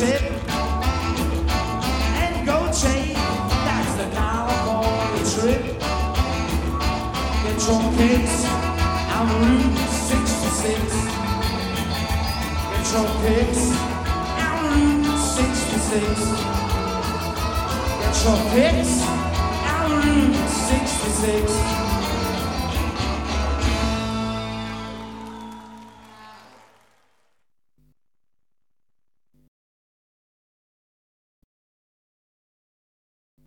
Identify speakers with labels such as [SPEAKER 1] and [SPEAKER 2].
[SPEAKER 1] chip and go chain. That's the California trip. Get your kicks on Route 66. Get your kicks on Route 66. Get your kicks on Route 66.